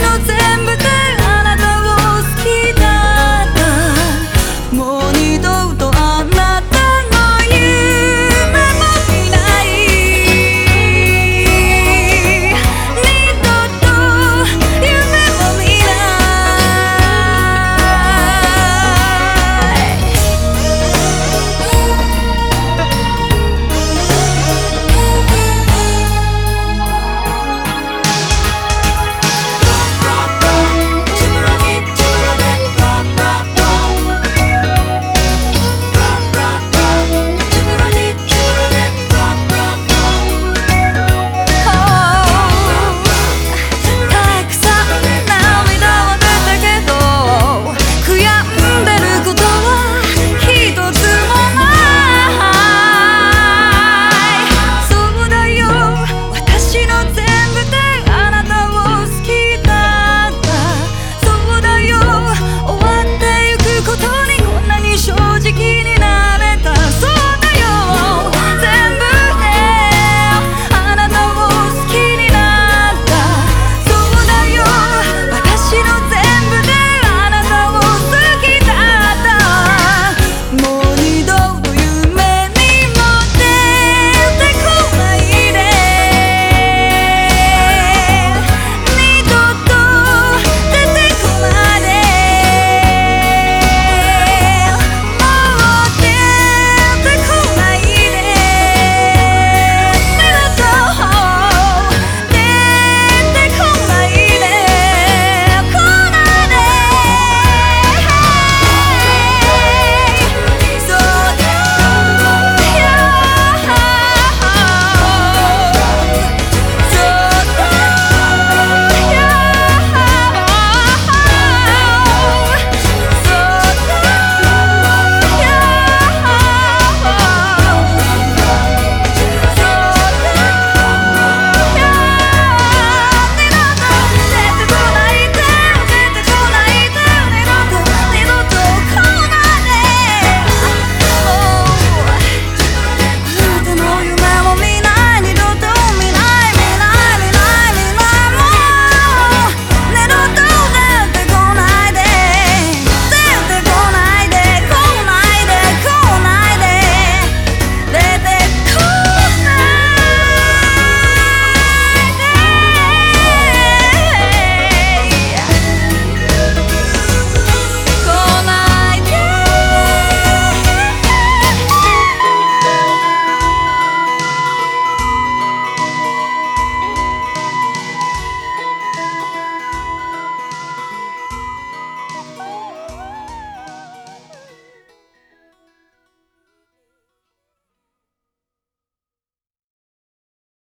の